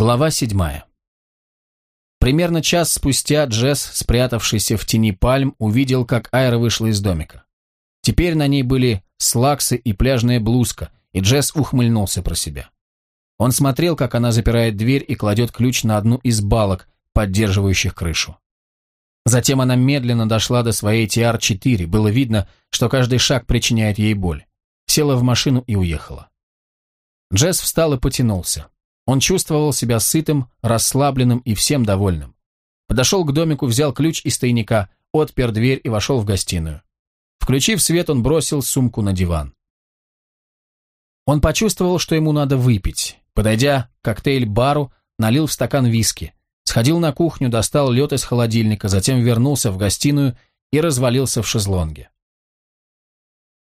Глава седьмая. Примерно час спустя Джесс, спрятавшийся в тени пальм, увидел, как Айра вышла из домика. Теперь на ней были слаксы и пляжная блузка, и Джесс ухмыльнулся про себя. Он смотрел, как она запирает дверь и кладет ключ на одну из балок, поддерживающих крышу. Затем она медленно дошла до своей TR-4, было видно, что каждый шаг причиняет ей боль. Села в машину и уехала. Джесс встал и потянулся. Он чувствовал себя сытым, расслабленным и всем довольным. Подошел к домику, взял ключ из тайника, отпер дверь и вошел в гостиную. Включив свет, он бросил сумку на диван. Он почувствовал, что ему надо выпить. Подойдя к коктейль-бару, налил в стакан виски. Сходил на кухню, достал лед из холодильника, затем вернулся в гостиную и развалился в шезлонге.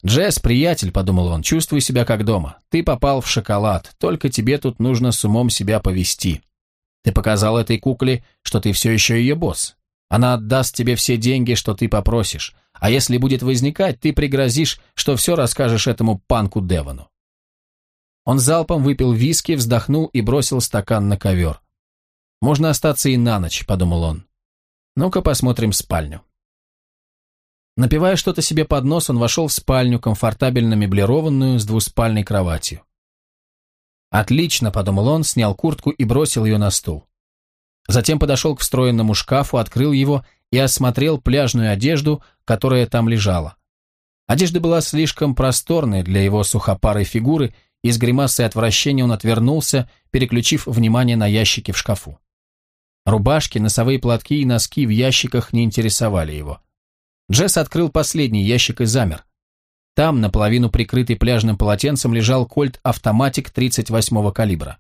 «Джесс, приятель», — подумал он, — «чувствуй себя как дома. Ты попал в шоколад, только тебе тут нужно с умом себя повести. Ты показал этой кукле, что ты все еще ее босс. Она отдаст тебе все деньги, что ты попросишь, а если будет возникать, ты пригрозишь, что все расскажешь этому панку Девону». Он залпом выпил виски, вздохнул и бросил стакан на ковер. «Можно остаться и на ночь», — подумал он. «Ну-ка посмотрим спальню». Напивая что-то себе под нос, он вошел в спальню, комфортабельно меблированную, с двуспальной кроватью. «Отлично», — подумал он, снял куртку и бросил ее на стул. Затем подошел к встроенному шкафу, открыл его и осмотрел пляжную одежду, которая там лежала. Одежда была слишком просторной для его сухопарой фигуры, и с гримасой отвращения он отвернулся, переключив внимание на ящики в шкафу. Рубашки, носовые платки и носки в ящиках не интересовали его. Джесс открыл последний ящик и замер. Там, наполовину прикрытый пляжным полотенцем, лежал кольт-автоматик 38-го калибра.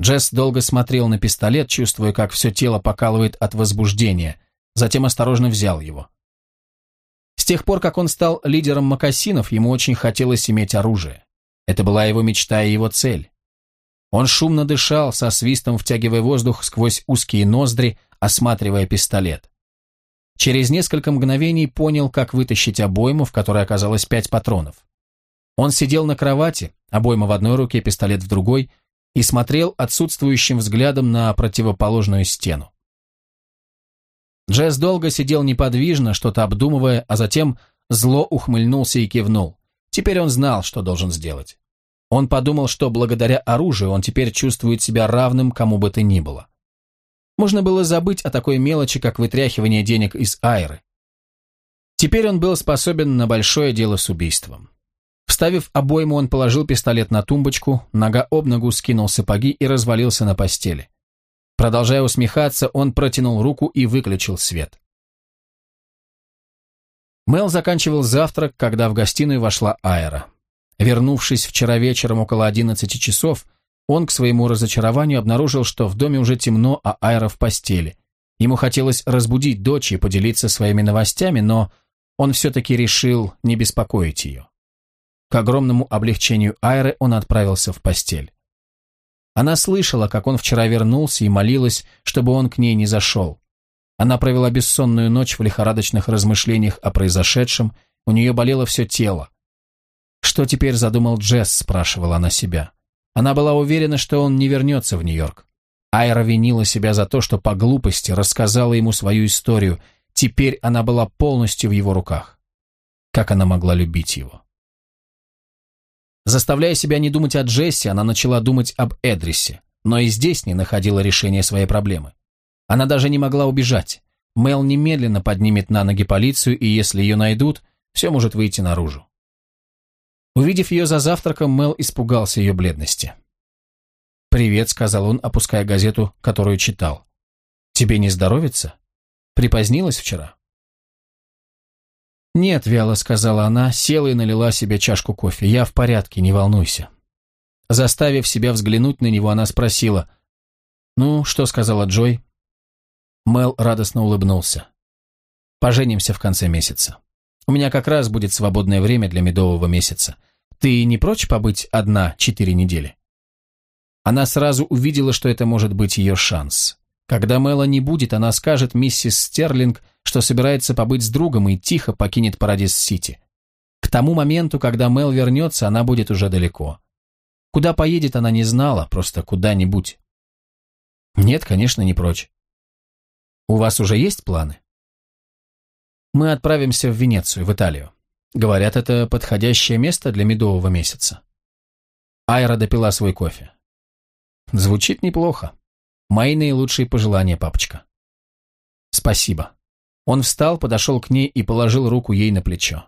Джесс долго смотрел на пистолет, чувствуя, как все тело покалывает от возбуждения, затем осторожно взял его. С тех пор, как он стал лидером мокасинов, ему очень хотелось иметь оружие. Это была его мечта и его цель. Он шумно дышал, со свистом втягивая воздух сквозь узкие ноздри, осматривая пистолет. Через несколько мгновений понял, как вытащить обойму, в которой оказалось пять патронов. Он сидел на кровати, обойма в одной руке, пистолет в другой, и смотрел отсутствующим взглядом на противоположную стену. Джесс долго сидел неподвижно, что-то обдумывая, а затем зло ухмыльнулся и кивнул. Теперь он знал, что должен сделать. Он подумал, что благодаря оружию он теперь чувствует себя равным кому бы то ни было. Можно было забыть о такой мелочи, как вытряхивание денег из айры. Теперь он был способен на большое дело с убийством. Вставив обойму, он положил пистолет на тумбочку, нога об ногу скинул сапоги и развалился на постели. Продолжая усмехаться, он протянул руку и выключил свет. Мел заканчивал завтрак, когда в гостиную вошла Айра. Вернувшись вчера вечером около одиннадцати часов, он к своему разочарованию обнаружил, что в доме уже темно, а Айра в постели. Ему хотелось разбудить дочь и поделиться своими новостями, но он все-таки решил не беспокоить ее. К огромному облегчению Айры он отправился в постель. Она слышала, как он вчера вернулся и молилась, чтобы он к ней не зашел. Она провела бессонную ночь в лихорадочных размышлениях о произошедшем, у нее болело все тело. «Что теперь задумал Джесс?» – спрашивала она себя. Она была уверена, что он не вернется в Нью-Йорк. Айра винила себя за то, что по глупости рассказала ему свою историю. Теперь она была полностью в его руках. Как она могла любить его? Заставляя себя не думать о Джесси, она начала думать об Эдрисе, но и здесь не находила решения своей проблемы. Она даже не могла убежать. Мел немедленно поднимет на ноги полицию, и если ее найдут, все может выйти наружу. Увидев ее за завтраком, Мел испугался ее бледности. «Привет», — сказал он, опуская газету, которую читал. «Тебе не здоровится? Припозднилась вчера?» «Нет», — вяло сказала она, села и налила себе чашку кофе. «Я в порядке, не волнуйся». Заставив себя взглянуть на него, она спросила. «Ну, что сказала Джой?» Мел радостно улыбнулся. «Поженимся в конце месяца». У меня как раз будет свободное время для медового месяца. Ты не прочь побыть одна четыре недели?» Она сразу увидела, что это может быть ее шанс. Когда Мэла не будет, она скажет миссис Стерлинг, что собирается побыть с другом и тихо покинет Парадис-Сити. К тому моменту, когда Мэл вернется, она будет уже далеко. Куда поедет, она не знала, просто куда-нибудь. Нет, конечно, не прочь. У вас уже есть планы? Мы отправимся в Венецию, в Италию. Говорят, это подходящее место для медового месяца. Айра допила свой кофе. Звучит неплохо. Мои наилучшие пожелания, папочка. Спасибо. Он встал, подошел к ней и положил руку ей на плечо.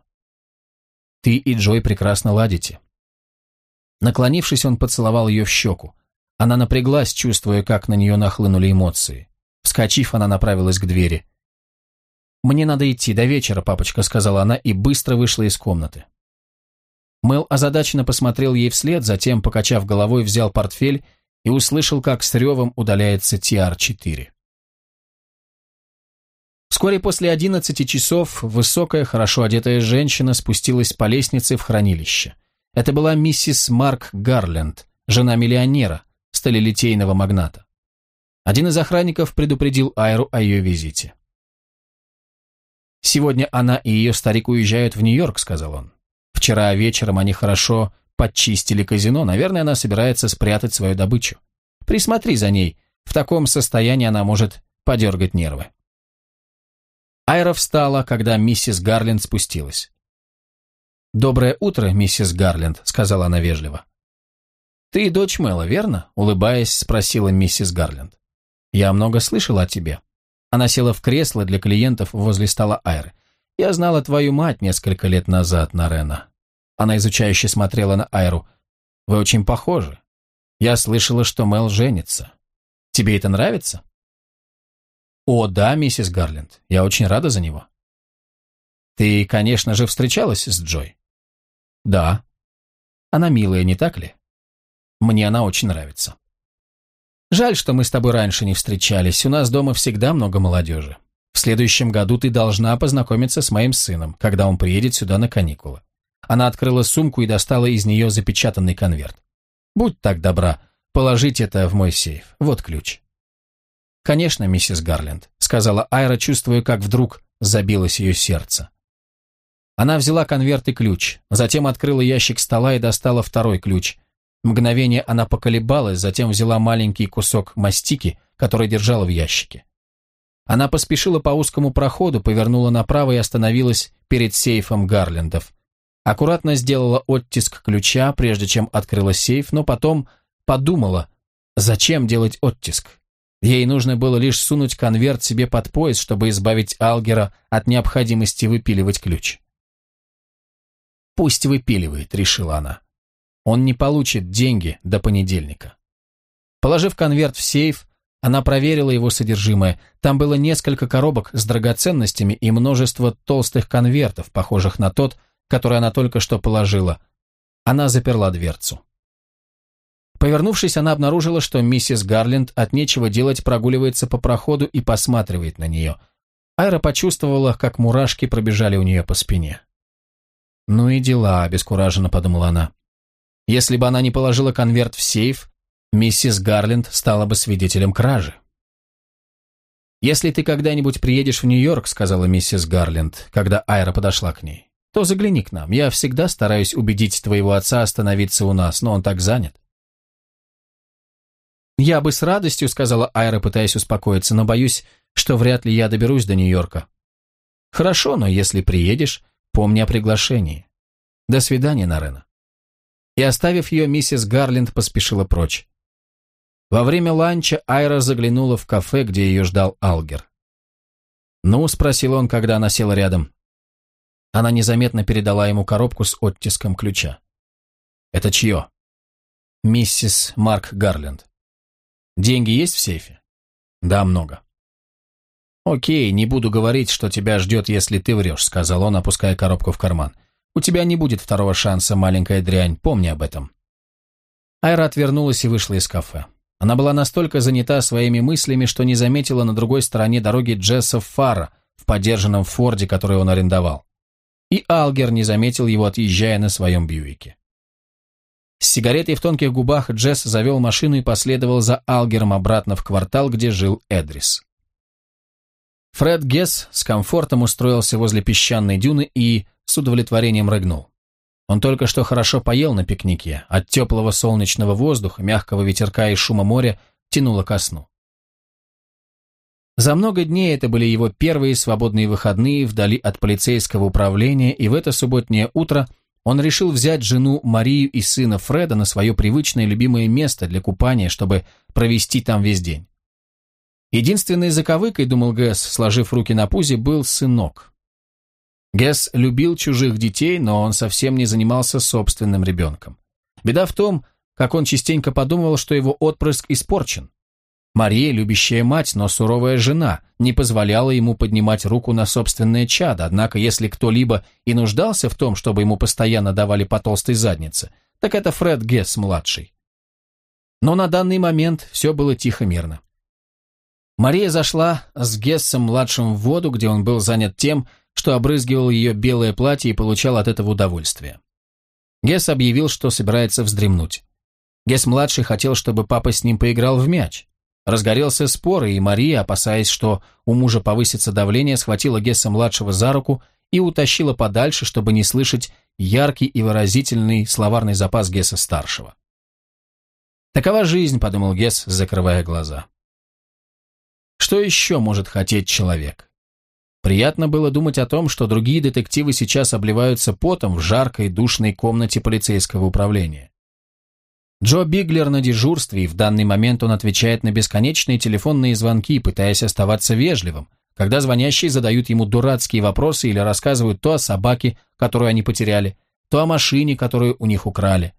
Ты и Джой прекрасно ладите. Наклонившись, он поцеловал ее в щеку. Она напряглась, чувствуя, как на нее нахлынули эмоции. Вскочив, она направилась к двери. «Мне надо идти до вечера, папочка», — сказала она и быстро вышла из комнаты. Мэл озадаченно посмотрел ей вслед, затем, покачав головой, взял портфель и услышал, как с ревом удаляется TR-4. Вскоре после одиннадцати часов высокая, хорошо одетая женщина спустилась по лестнице в хранилище. Это была миссис Марк Гарленд, жена миллионера, сталелитейного магната. Один из охранников предупредил Айру о ее визите. «Сегодня она и ее старик уезжают в Нью-Йорк», — сказал он. «Вчера вечером они хорошо подчистили казино. Наверное, она собирается спрятать свою добычу. Присмотри за ней. В таком состоянии она может подергать нервы». Айра встала, когда миссис Гарленд спустилась. «Доброе утро, миссис Гарленд», — сказала она вежливо. «Ты дочь Мэла, верно?» — улыбаясь, спросила миссис Гарленд. «Я много слышала о тебе». Она села в кресло для клиентов возле стола Айры. «Я знала твою мать несколько лет назад, Нарена». Она изучающе смотрела на Айру. «Вы очень похожи. Я слышала, что Мэл женится. Тебе это нравится?» «О, да, миссис Гарленд. Я очень рада за него». «Ты, конечно же, встречалась с Джой?» «Да». «Она милая, не так ли?» «Мне она очень нравится». Жаль, что мы с тобой раньше не встречались. У нас дома всегда много молодежи. В следующем году ты должна познакомиться с моим сыном, когда он приедет сюда на каникулы. Она открыла сумку и достала из нее запечатанный конверт. Будь так добра, положить это в мой сейф. Вот ключ. Конечно, миссис Гарленд, сказала Айра, чувствуя, как вдруг забилось ее сердце. Она взяла конверт и ключ, затем открыла ящик стола и достала второй ключ, Мгновение она поколебалась, затем взяла маленький кусок мастики, который держала в ящике. Она поспешила по узкому проходу, повернула направо и остановилась перед сейфом Гарлендов. Аккуратно сделала оттиск ключа, прежде чем открыла сейф, но потом подумала, зачем делать оттиск. Ей нужно было лишь сунуть конверт себе под пояс, чтобы избавить Алгера от необходимости выпиливать ключ. «Пусть выпиливает», — решила она. Он не получит деньги до понедельника. Положив конверт в сейф, она проверила его содержимое. Там было несколько коробок с драгоценностями и множество толстых конвертов, похожих на тот, который она только что положила. Она заперла дверцу. Повернувшись, она обнаружила, что миссис Гарленд от нечего делать прогуливается по проходу и посматривает на нее. Айра почувствовала, как мурашки пробежали у нее по спине. «Ну и дела», — обескураженно подумала она. Если бы она не положила конверт в сейф, миссис Гарленд стала бы свидетелем кражи. «Если ты когда-нибудь приедешь в Нью-Йорк», — сказала миссис Гарленд, когда Айра подошла к ней, «то загляни к нам. Я всегда стараюсь убедить твоего отца остановиться у нас, но он так занят». «Я бы с радостью», — сказала Айра, пытаясь успокоиться, «но боюсь, что вряд ли я доберусь до Нью-Йорка». «Хорошо, но если приедешь, помни о приглашении. До свидания, Нарена» и, оставив ее, миссис Гарленд поспешила прочь. Во время ланча Айра заглянула в кафе, где ее ждал Алгер. «Ну?» – спросил он, когда она села рядом. Она незаметно передала ему коробку с оттиском ключа. «Это чье?» «Миссис Марк Гарленд». «Деньги есть в сейфе?» «Да, много». «Окей, не буду говорить, что тебя ждет, если ты врешь», – сказал он, опуская коробку в карман. У тебя не будет второго шанса, маленькая дрянь, помни об этом». Айра отвернулась и вышла из кафе. Она была настолько занята своими мыслями, что не заметила на другой стороне дороги Джесса Фара в подержанном Форде, который он арендовал. И Алгер не заметил его, отъезжая на своем Бьюике. С сигаретой в тонких губах Джесс завел машину и последовал за Алгером обратно в квартал, где жил Эдрис. Фред Гесс с комфортом устроился возле песчаной дюны и с удовлетворением рыгнул. Он только что хорошо поел на пикнике, от теплого солнечного воздуха, мягкого ветерка и шума моря тянуло ко сну. За много дней это были его первые свободные выходные вдали от полицейского управления, и в это субботнее утро он решил взять жену Марию и сына Фреда на свое привычное любимое место для купания, чтобы провести там весь день. Единственной заковыкой, думал Гэс, сложив руки на пузе, был сынок. Гэс любил чужих детей, но он совсем не занимался собственным ребенком. Беда в том, как он частенько подумывал, что его отпрыск испорчен. Мария, любящая мать, но суровая жена, не позволяла ему поднимать руку на собственное чадо, однако если кто-либо и нуждался в том, чтобы ему постоянно давали по толстой заднице, так это Фред Гесс-младший. Но на данный момент все было тихо-мирно. Мария зашла с Гессом-младшим в воду, где он был занят тем, что обрызгивал ее белое платье и получал от этого удовольствие. Гесс объявил, что собирается вздремнуть. Гесс-младший хотел, чтобы папа с ним поиграл в мяч. Разгорелся спор, и Мария, опасаясь, что у мужа повысится давление, схватила Гесса-младшего за руку и утащила подальше, чтобы не слышать яркий и выразительный словарный запас Гесса-старшего. «Такова жизнь», — подумал Гесс, закрывая глаза. Что еще может хотеть человек? Приятно было думать о том, что другие детективы сейчас обливаются потом в жаркой душной комнате полицейского управления. Джо Биглер на дежурстве, и в данный момент он отвечает на бесконечные телефонные звонки, пытаясь оставаться вежливым, когда звонящие задают ему дурацкие вопросы или рассказывают то о собаке, которую они потеряли, то о машине, которую у них украли.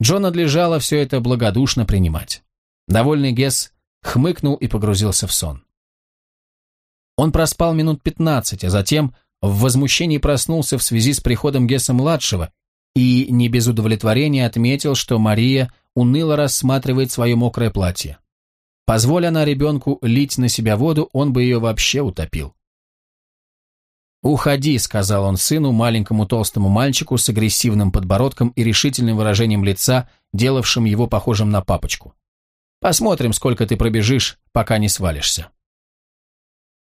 Джо надлежало все это благодушно принимать. Довольный Гесс хмыкнул и погрузился в сон. Он проспал минут пятнадцать, а затем в возмущении проснулся в связи с приходом Гесса-младшего и не без удовлетворения отметил, что Мария уныло рассматривает свое мокрое платье. Позволь она ребенку лить на себя воду, он бы ее вообще утопил. «Уходи», — сказал он сыну, маленькому толстому мальчику с агрессивным подбородком и решительным выражением лица, делавшим его похожим на папочку. «Посмотрим, сколько ты пробежишь, пока не свалишься».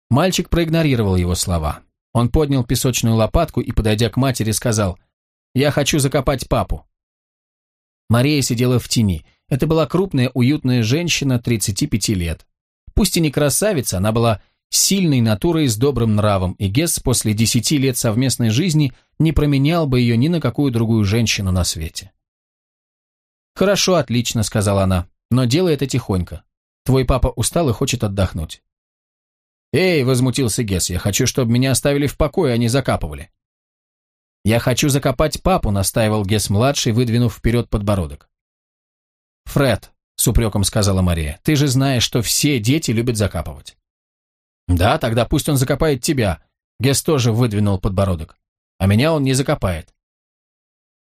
Мальчик проигнорировал его слова. Он поднял песочную лопатку и, подойдя к матери, сказал я хочу закопать папу». Мария сидела в тени. Это была крупная, уютная женщина 35 лет. Пусть и не красавица, она была сильной натурой с добрым нравом, и Гесс после десяти лет совместной жизни не променял бы ее ни на какую другую женщину на свете. «Хорошо, отлично», — сказала она, — «но делай это тихонько. Твой папа устал и хочет отдохнуть». «Эй», — возмутился Гесс, — «я хочу, чтобы меня оставили в покое, а не закапывали». «Я хочу закопать папу», — настаивал Гесс-младший, выдвинув вперед подбородок. «Фред», — с упреком сказала Мария, — «ты же знаешь, что все дети любят закапывать». «Да, тогда пусть он закопает тебя», — Гесс тоже выдвинул подбородок. «А меня он не закопает».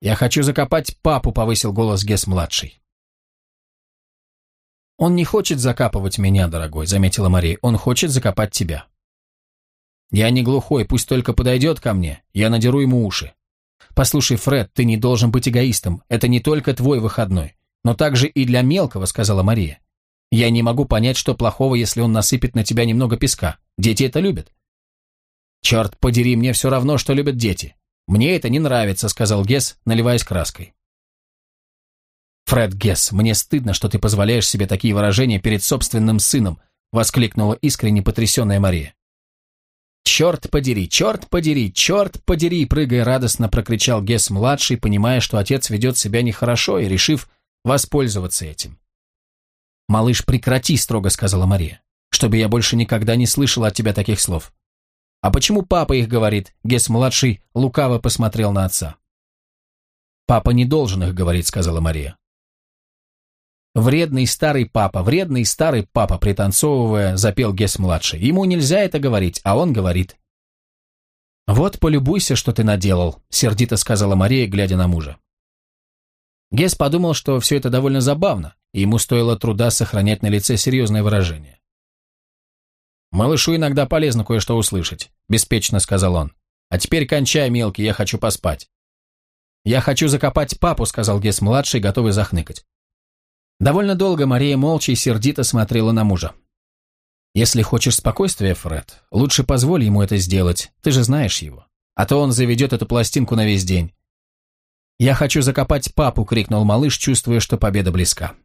«Я хочу закопать папу», — повысил голос Гесс-младший. «Он не хочет закапывать меня, дорогой», — заметила Мария. «Он хочет закопать тебя». Я не глухой, пусть только подойдет ко мне, я надеру ему уши. Послушай, Фред, ты не должен быть эгоистом, это не только твой выходной, но также и для мелкого, сказала Мария. Я не могу понять, что плохого, если он насыпет на тебя немного песка. Дети это любят. Черт подери, мне все равно, что любят дети. Мне это не нравится, сказал Гесс, наливаясь краской. Фред Гесс, мне стыдно, что ты позволяешь себе такие выражения перед собственным сыном, воскликнула искренне потрясенная Мария. «Черт подери, черт подери, черт подери!» прыгая радостно прокричал Гесс-младший, понимая, что отец ведет себя нехорошо и решив воспользоваться этим. «Малыш, прекрати», — строго сказала Мария, «чтобы я больше никогда не слышала от тебя таких слов». «А почему папа их говорит?» Гесс-младший лукаво посмотрел на отца. «Папа не должен их говорить», — сказала Мария. «Вредный старый папа, вредный старый папа», пританцовывая, запел Гес-младший. «Ему нельзя это говорить, а он говорит». «Вот полюбуйся, что ты наделал», — сердито сказала Мария, глядя на мужа. Гес подумал, что все это довольно забавно, и ему стоило труда сохранять на лице серьезное выражение. «Малышу иногда полезно кое-что услышать», — беспечно сказал он. «А теперь кончай, мелкий, я хочу поспать». «Я хочу закопать папу», — сказал Гес-младший, готовый захныкать. Довольно долго Мария молча и сердито смотрела на мужа. «Если хочешь спокойствия, Фред, лучше позволь ему это сделать, ты же знаешь его. А то он заведет эту пластинку на весь день». «Я хочу закопать папу!» — крикнул малыш, чувствуя, что победа близка.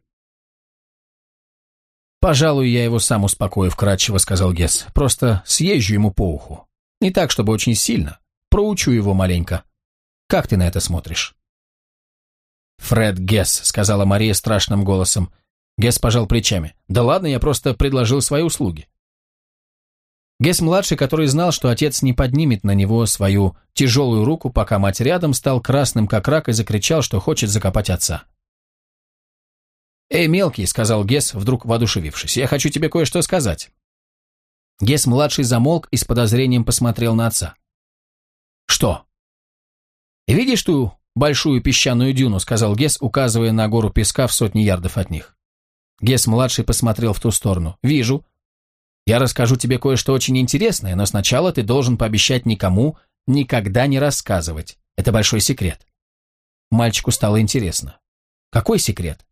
«Пожалуй, я его сам успокою вкратчиво», — сказал Гесс. «Просто съезжу ему по уху. Не так, чтобы очень сильно. Проучу его маленько. Как ты на это смотришь?» «Фред Гесс», — сказала Мария страшным голосом. Гесс пожал плечами. «Да ладно, я просто предложил свои услуги». Гесс-младший, который знал, что отец не поднимет на него свою тяжелую руку, пока мать рядом, стал красным как рак и закричал, что хочет закопать отца. «Эй, мелкий», — сказал Гес, вдруг воодушевившись, — «я хочу тебе кое-что сказать». Гес-младший замолк и с подозрением посмотрел на отца. «Что?» «Видишь ту большую песчаную дюну?» — сказал Гес, указывая на гору песка в сотни ярдов от них. Гес-младший посмотрел в ту сторону. «Вижу. Я расскажу тебе кое-что очень интересное, но сначала ты должен пообещать никому никогда не рассказывать. Это большой секрет». Мальчику стало интересно. «Какой секрет?»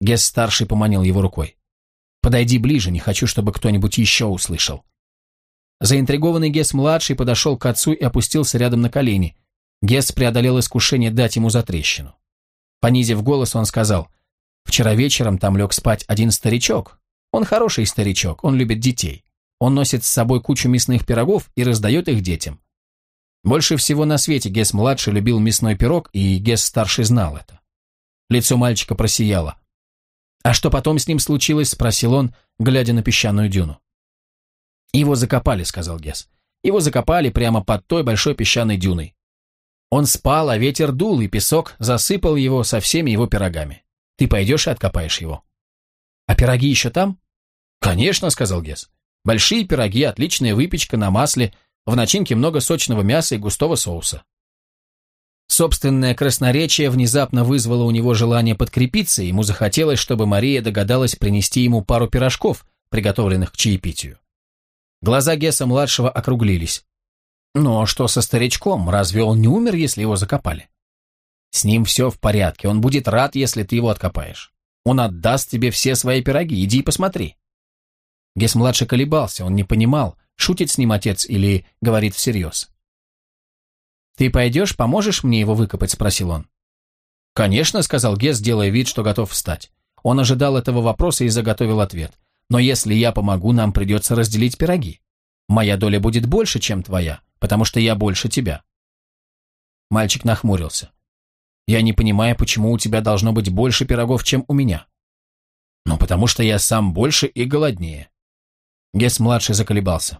Гесс-старший поманил его рукой. «Подойди ближе, не хочу, чтобы кто-нибудь еще услышал». Заинтригованный Гесс-младший подошел к отцу и опустился рядом на колени. Гесс преодолел искушение дать ему затрещину. Понизив голос, он сказал, «Вчера вечером там лег спать один старичок. Он хороший старичок, он любит детей. Он носит с собой кучу мясных пирогов и раздает их детям. Больше всего на свете Гесс-младший любил мясной пирог, и Гесс-старший знал это. Лицо мальчика просияло. «А что потом с ним случилось?» – спросил он, глядя на песчаную дюну. «Его закопали», – сказал Гес. «Его закопали прямо под той большой песчаной дюной. Он спал, а ветер дул, и песок засыпал его со всеми его пирогами. Ты пойдешь и откопаешь его». «А пироги еще там?» «Конечно», – сказал Гес. «Большие пироги, отличная выпечка на масле, в начинке много сочного мяса и густого соуса. Собственное красноречие внезапно вызвало у него желание подкрепиться, и ему захотелось, чтобы Мария догадалась принести ему пару пирожков, приготовленных к чаепитию. Глаза Гесса-младшего округлились. «Но что со старичком? Разве он не умер, если его закопали?» «С ним все в порядке, он будет рад, если ты его откопаешь. Он отдаст тебе все свои пироги, иди и посмотри». Гесс-младший колебался, он не понимал, шутит с ним отец или говорит всерьез. «Ты пойдешь, поможешь мне его выкопать?» – спросил он. «Конечно», – сказал Гес, делая вид, что готов встать. Он ожидал этого вопроса и заготовил ответ. «Но если я помогу, нам придется разделить пироги. Моя доля будет больше, чем твоя, потому что я больше тебя». Мальчик нахмурился. «Я не понимаю, почему у тебя должно быть больше пирогов, чем у меня». «Ну, потому что я сам больше и голоднее». Гес-младший заколебался.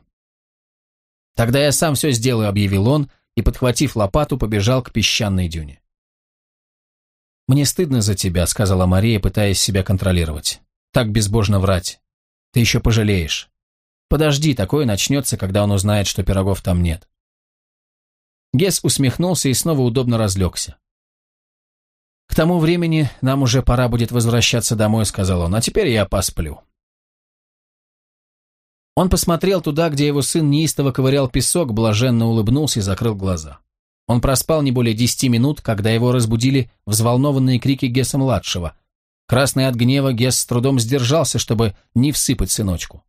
«Тогда я сам все сделаю», — объявил он, и, подхватив лопату, побежал к песчаной дюне. «Мне стыдно за тебя», — сказала Мария, пытаясь себя контролировать. «Так безбожно врать. Ты еще пожалеешь. Подожди, такое начнется, когда он узнает, что пирогов там нет». Гес усмехнулся и снова удобно разлегся. «К тому времени нам уже пора будет возвращаться домой», — сказал он, — «а теперь я посплю». Он посмотрел туда, где его сын неистово ковырял песок, блаженно улыбнулся и закрыл глаза. Он проспал не более десяти минут, когда его разбудили взволнованные крики Гесса-младшего. Красный от гнева Гесс с трудом сдержался, чтобы не всыпать сыночку.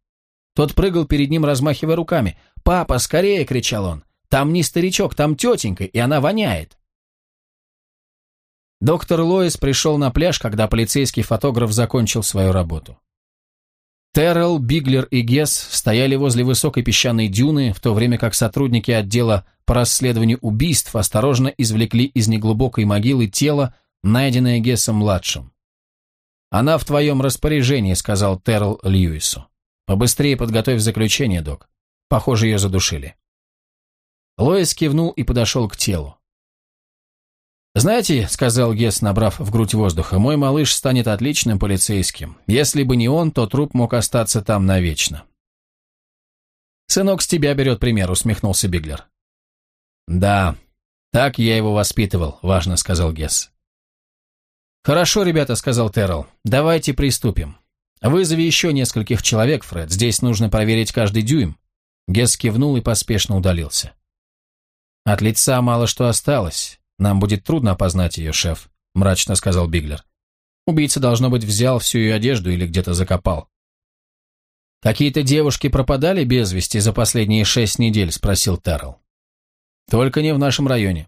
Тот прыгал перед ним, размахивая руками. «Папа, скорее!» — кричал он. «Там не старичок, там тетенька, и она воняет!» Доктор Лоис пришел на пляж, когда полицейский фотограф закончил свою работу. Террell, Биглер и Гесс стояли возле высокой песчаной дюны, в то время как сотрудники отдела по расследованию убийств осторожно извлекли из неглубокой могилы тело, найденное Гессом-младшим. «Она в твоем распоряжении», — сказал Террell Льюису. «Побыстрее подготовь заключение, док. Похоже, ее задушили». Лоис кивнул и подошел к телу. «Знаете», — сказал Гес, набрав в грудь воздуха, — «мой малыш станет отличным полицейским. Если бы не он, то труп мог остаться там навечно». «Сынок с тебя берет пример», — усмехнулся Биглер. «Да, так я его воспитывал», — важно сказал Гес. «Хорошо, ребята», — сказал Террell, — «давайте приступим. Вызови еще нескольких человек, Фред, здесь нужно проверить каждый дюйм». Гес кивнул и поспешно удалился. От лица мало что осталось. «Нам будет трудно опознать ее, шеф», — мрачно сказал Биглер. «Убийца, должно быть, взял всю ее одежду или где-то закопал». «Какие-то девушки пропадали без вести за последние шесть недель?» — спросил Террell. «Только не в нашем районе».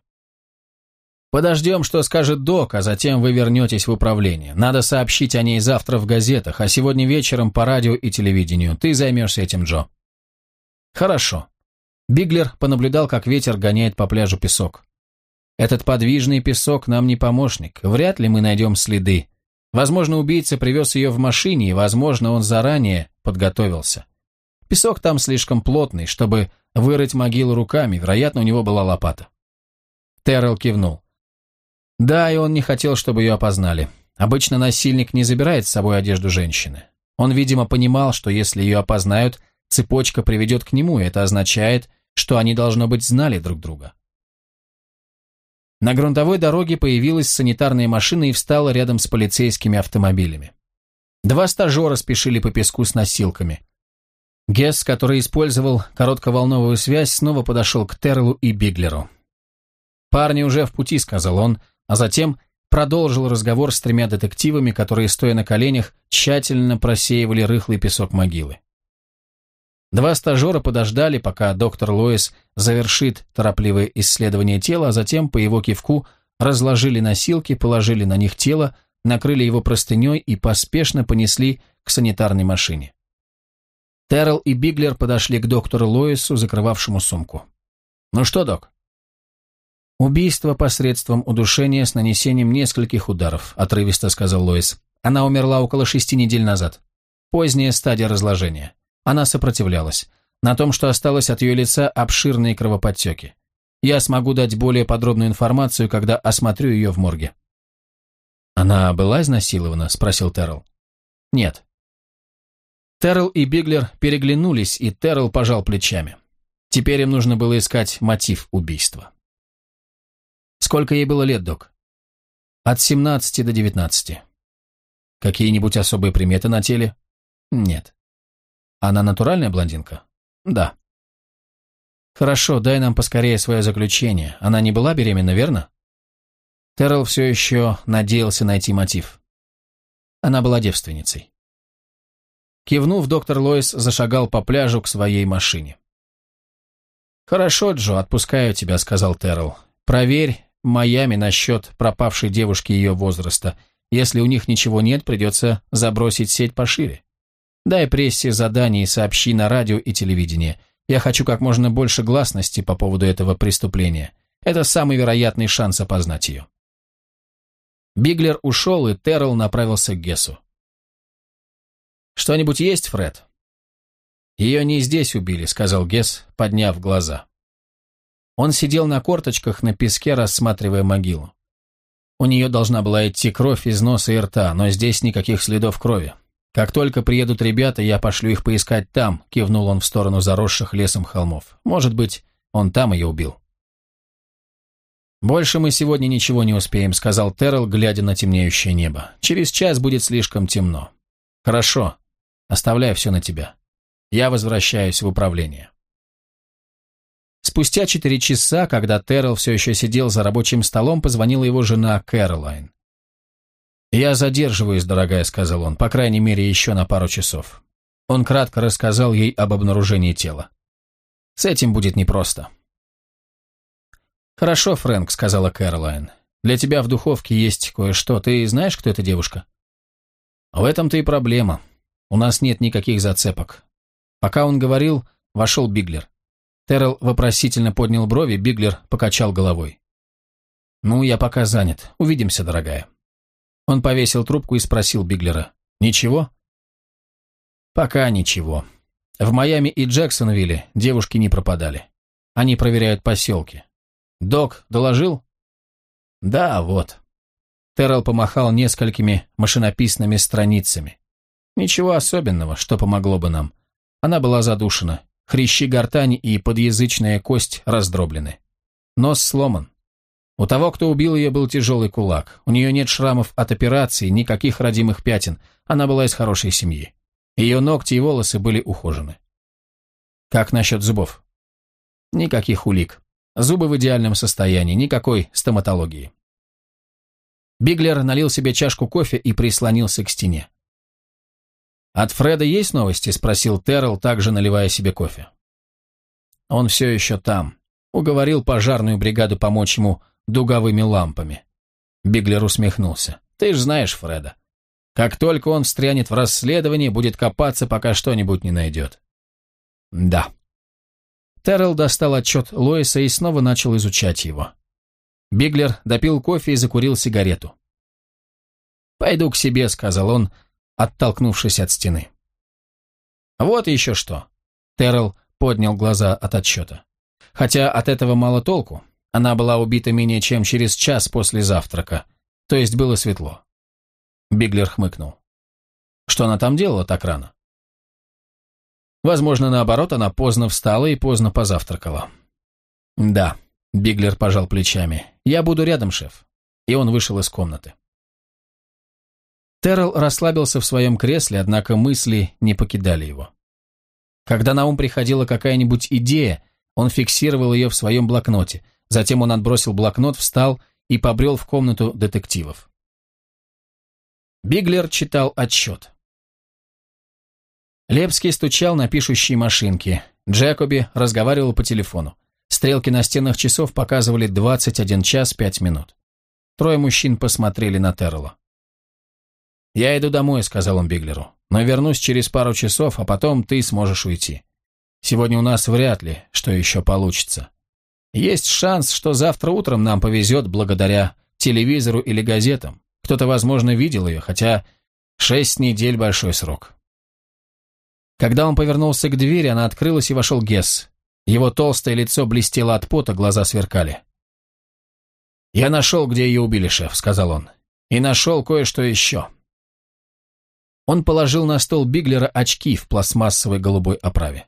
Подождем, что скажет док, а затем вы вернетесь в управление. Надо сообщить о ней завтра в газетах, а сегодня вечером по радио и телевидению. Ты займешься этим, Джо. Хорошо. Биглер понаблюдал, как ветер гоняет по пляжу песок. Этот подвижный песок нам не помощник. Вряд ли мы найдем следы. Возможно, убийца привез ее в машине, и, возможно, он заранее подготовился. Песок там слишком плотный, чтобы вырыть могилу руками, вероятно, у него была лопата. Террell кивнул. Да, и он не хотел, чтобы ее опознали. Обычно насильник не забирает с собой одежду женщины. Он, видимо, понимал, что если ее опознают, цепочка приведет к нему, и это означает, что они, должно быть, знали друг друга. На грунтовой дороге появилась санитарная машина и встала рядом с полицейскими автомобилями. Два стажера спешили по песку с носилками. Гесс, который использовал коротковолновую связь, снова подошел к Терлу и Биглеру. «Парни уже в пути», — сказал он, а затем продолжил разговор с тремя детективами, которые, стоя на коленях, тщательно просеивали рыхлый песок могилы. Два стажера подождали, пока доктор Лоис завершит торопливое исследование тела, а затем по его кивку разложили носилки, положили на них тело, накрыли его простыней и поспешно понесли к санитарной машине. Террell и Биглер подошли к доктору Лоису, закрывавшему сумку. «Ну что, док?» «Убийство посредством удушения с нанесением нескольких ударов», отрывисто сказал Лоис. «Она умерла около шести недель назад. Поздняя стадия разложения. Она сопротивлялась. На том, что осталось от ее лица, обширные кровоподтеки. Я смогу дать более подробную информацию, когда осмотрю ее в морге». «Она была изнасилована?» – спросил Террell. «Нет». Террell и Биглер переглянулись, и Террell пожал плечами. Теперь им нужно было искать мотив убийства. Сколько ей было лет, док? От 17 до 19. Какие-нибудь особые приметы на теле? Нет. Она натуральная блондинка? Да. Хорошо, дай нам поскорее свое заключение. Она не была беременна, верно? Террell все еще надеялся найти мотив. Она была девственницей. Кивнув, доктор Лойс зашагал по пляжу к своей машине. «Хорошо, Джо, отпускаю тебя», — сказал Террell. «Проверь, Майами насчет пропавшей девушки ее возраста. Если у них ничего нет, придется забросить сеть пошире. Дай прессе задание и сообщи на радио и телевидение. Я хочу как можно больше гласности по поводу этого преступления. Это самый вероятный шанс опознать ее. Биглер ушел, и Террell направился к Гессу. «Что-нибудь есть, Фред?» «Ее не здесь убили», — сказал Гесс, подняв глаза. Он сидел на корточках на песке, рассматривая могилу. У нее должна была идти кровь из носа и рта, но здесь никаких следов крови. Как только приедут ребята, я пошлю их поискать там, кивнул он в сторону заросших лесом холмов. Может быть, он там ее убил. «Больше мы сегодня ничего не успеем», — сказал Террell, глядя на темнеющее небо. «Через час будет слишком темно». «Хорошо. Оставляю все на тебя. Я возвращаюсь в управление». Спустя четыре часа, когда Террell все еще сидел за рабочим столом, позвонила его жена Кэролайн. «Я задерживаюсь, дорогая», — сказал он, — «по крайней мере, еще на пару часов». Он кратко рассказал ей об обнаружении тела. «С этим будет непросто». «Хорошо, Фрэнк», — сказала Кэролайн. «Для тебя в духовке есть кое-что. Ты знаешь, кто эта девушка?» «В этом-то и проблема. У нас нет никаких зацепок». Пока он говорил, вошел Биглер. Террell вопросительно поднял брови, Биглер покачал головой. «Ну, я пока занят. Увидимся, дорогая». Он повесил трубку и спросил Биглера. «Ничего?» «Пока ничего. В Майами и Джексонвилле девушки не пропадали. Они проверяют поселки. Док доложил?» «Да, вот». Террell помахал несколькими машинописными страницами. «Ничего особенного, что помогло бы нам. Она была задушена. Хрящи гортани и подъязычная кость раздроблены. Нос сломан. У того, кто убил ее, был тяжелый кулак. У нее нет шрамов от операции, никаких родимых пятен. Она была из хорошей семьи. Ее ногти и волосы были ухожены. Как насчет зубов? Никаких улик. Зубы в идеальном состоянии, никакой стоматологии. Биглер налил себе чашку кофе и прислонился к стене. «От Фреда есть новости?» – спросил Террell, также наливая себе кофе. «Он все еще там. Уговорил пожарную бригаду помочь ему дуговыми лампами. Биглер усмехнулся. «Ты ж знаешь Фреда. Как только он встрянет в расследование, будет копаться, пока что-нибудь не найдет». «Да». Террell достал отчет Лоиса и снова начал изучать его. Биглер допил кофе и закурил сигарету. «Пойду к себе», — сказал он, оттолкнувшись от стены. «Вот еще что». Террell поднял глаза от отчета. Хотя от этого мало толку. Она была убита менее чем через час после завтрака, то есть было светло. Биглер хмыкнул. Что она там делала так рано? Возможно, наоборот, она поздно встала и поздно позавтракала. Да, Биглер пожал плечами. Я буду рядом, шеф. И он вышел из комнаты. Террell расслабился в своем кресле, однако мысли не покидали его. Когда на ум приходила какая-нибудь идея, он фиксировал ее в своем блокноте, затем он отбросил блокнот, встал и побрел в комнату детективов. Биглер читал отчет. Лепский стучал на пишущей машинке. Джекоби разговаривал по телефону. Стрелки на стенах часов показывали 21 час 5 минут. Трое мужчин посмотрели на Террелла. «Я иду домой», — сказал он Биглеру, — «но вернусь через пару часов, а потом ты сможешь уйти. Сегодня у нас вряд ли что еще получится. Есть шанс, что завтра утром нам повезет благодаря телевизору или газетам. Кто-то, возможно, видел ее, хотя шесть недель – большой срок». Когда он повернулся к двери, она открылась и вошел Гесс. Его толстое лицо блестело от пота, глаза сверкали. «Я нашел, где ее убили, шеф», — сказал он. «И нашел кое-что еще». Он положил на стол Биглера очки в пластмассовой голубой оправе.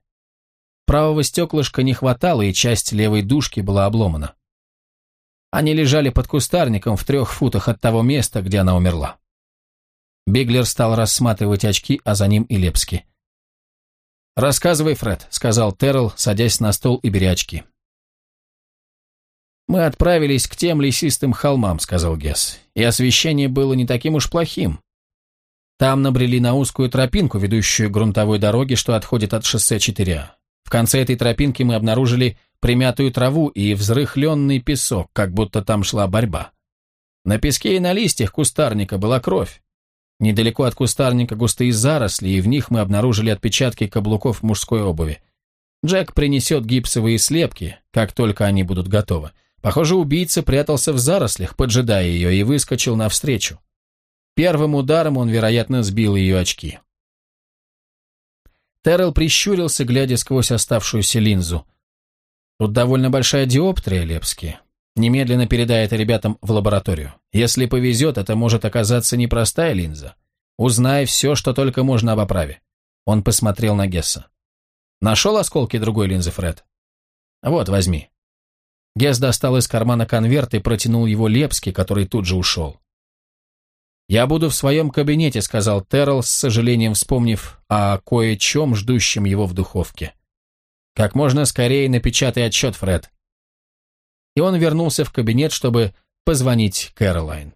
Правого стеклышка не хватало, и часть левой дужки была обломана. Они лежали под кустарником в трех футах от того места, где она умерла. Биглер стал рассматривать очки, а за ним и Лепски. «Рассказывай, Фред», — сказал Террell, садясь на стол и беря очки. «Мы отправились к тем лесистым холмам», — сказал Гесс, «и освещение было не таким уж плохим. Там набрели на узкую тропинку, ведущую к грунтовой дороге, что отходит от шоссе 4А. В конце этой тропинки мы обнаружили примятую траву и взрыхленный песок, как будто там шла борьба. На песке и на листьях кустарника была кровь. Недалеко от кустарника густые заросли, и в них мы обнаружили отпечатки каблуков мужской обуви. Джек принесет гипсовые слепки, как только они будут готовы. Похоже, убийца прятался в зарослях, поджидая ее, и выскочил навстречу. Первым ударом он, вероятно, сбил ее очки. Террell прищурился, глядя сквозь оставшуюся линзу. «Тут довольно большая диоптрия, Лепский. Немедленно передай это ребятам в лабораторию. Если повезет, это может оказаться непростая линза. Узнай все, что только можно об оправе». Он посмотрел на Гесса. «Нашел осколки другой линзы, Фред?» «Вот, возьми». Гесс достал из кармана конверт и протянул его Лепски, который тут же ушел. «Я буду в своем кабинете», — сказал Террell, с сожалением вспомнив о кое-чем, ждущем его в духовке. «Как можно скорее напечатай отчет, Фред». И он вернулся в кабинет, чтобы позвонить Кэролайн.